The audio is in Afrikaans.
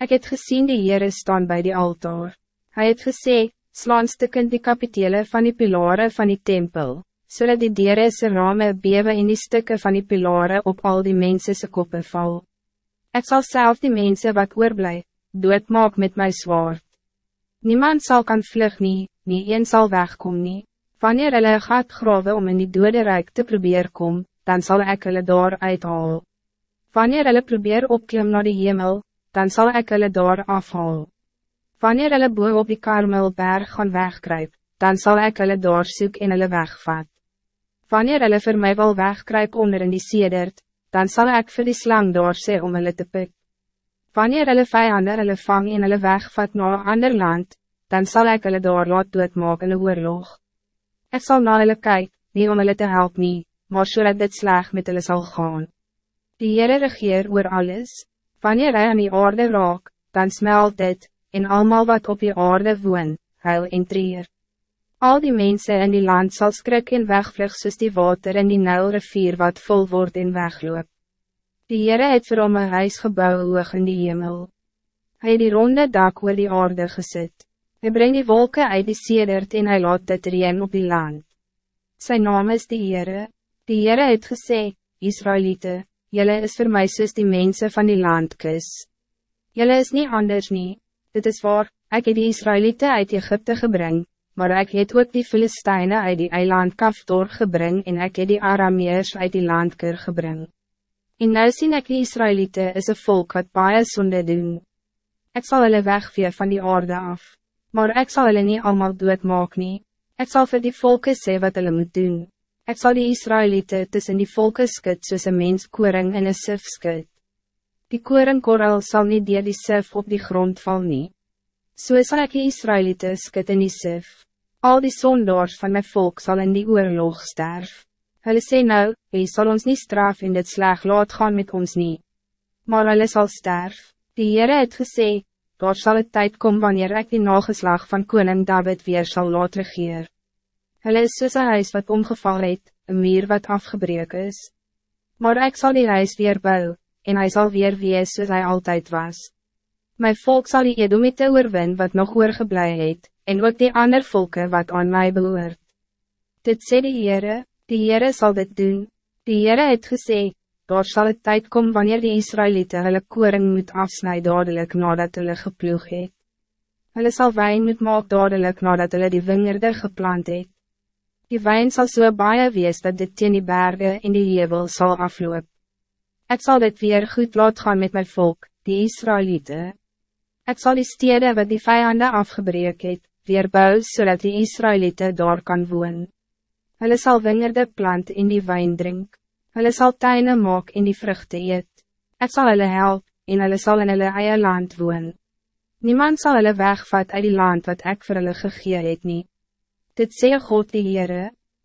Ik het gezien die Heere staan bij die altaar. Hij het gesê, slaan stukken die kapitele van die pilaren van die tempel, zodat die dieren se rame bewe in die stukken van die pilaren op al die mensen se koppen val. Ik zal zelf die mensen wat oorblij, doodmaak met mijn zwaard. Niemand zal kan vlug nie, nie een sal wegkom nie. Wanneer hulle gaat grawe om in die dode rijk te probeer kom, dan zal ik hulle daar uithaal. Wanneer hulle probeer opklim naar de hemel, dan zal ik hulle daar afhaal. Wanneer hulle boe op die Karmelberg gaan wegkruip, dan zal ik hulle daar soek en hulle wegvat. Wanneer hulle vir my wil wegkruip onder in die sedert, dan zal ik vir die slang daar sê om hulle te pik. Wanneer hulle vijanden hulle vang en hulle wegvat na een ander land, dan zal ik hulle daar laat doodmaak in een oorlog. Ik zal na hulle kyk, nie om hulle te help nie, maar so dat dit sleg met hulle sal gaan. Die Heere regeer oor alles, Wanneer hij aan die aarde raak, dan smelt dit, en allemaal wat op die aarde woon, huil en treer. Al die mensen in die land zal skrik en wegvlug soos die water in die Nijlrivier wat vol wordt en wegloop. Die Heere het vir hom een huis gebouw hoog in die hemel. Hij het die ronde dak oor die aarde gezet. Hij brengt die wolken uit die sedert en hij laat dit reen op die land. Zijn naam is die Heere. Die Heere het gesê, Israëlieten, Jelle is voor mij soos die mensen van die land kus. Jelle is niet anders nie, dit is waar, ik heb die Israëlieten uit Egypte gebring, maar ik het ook die Filistijnen uit die eiland Kaftor gebring en ik heb die Arameers uit die landker gebring. En nou sien ek die Israëlieten is een volk wat baie sonde doen. Ik zal hulle wegvee van die aarde af, maar ik zal hulle niet allemaal doodmaak nie. Ek sal vir die volke sê wat hulle moet doen. Ik zal die Israëlieten tussen die volken skut soos een mens koring en een sif skut. Die koringkorrel zal niet dier die sif op die grond val nie. So sal ek die Israëlieten skut in die sif. Al die zondaars van mijn volk zal in die oorlog sterf. Hulle sê nou, hy sal ons niet straf in dit sleg laat gaan met ons nie. Maar hulle sal sterf. Die Heere het gesê, daar zal het tijd komen wanneer ik die nageslag van koning David weer zal laat regeer. Hulle is soos een huis wat omgeval het, een muur wat afgebreken is. Maar ik zal die huis weer bouwen, en hij zal weer wees soos hij altijd was. Mijn volk zal die Edomite oorwin wat nog oorgeblij het, en ook die ander volken wat aan mij behoort. Dit sê die Heere, die Heere zal dit doen. Die Heere het gesê, daar zal het tijd komen wanneer die Israëlieten hulle koring moet afsnijden dadelijk nadat hulle geploeg het. Hulle sal wijn moet maak dadelijk nadat hulle die wingerde geplant het. Die wijn zal so baie wees dat dit teen die bergen in die hevel zal afloop. Ik zal dit weer goed laat gaan met mijn volk, die Israëlieten. Ik zal die steden wat die vijanden afgebreek het, weer bouwen zodat die Israëlieten daar kan woon. Hulle sal wingerde plant in die wijn drink. Hulle sal tuinen maak in die vruchten eet. Ik zal hulle help, en hulle sal in hulle eie land woon. Niemand zal hulle wegvat uit die land wat ik voor hulle gegee het nie. Dit sê God die Heere.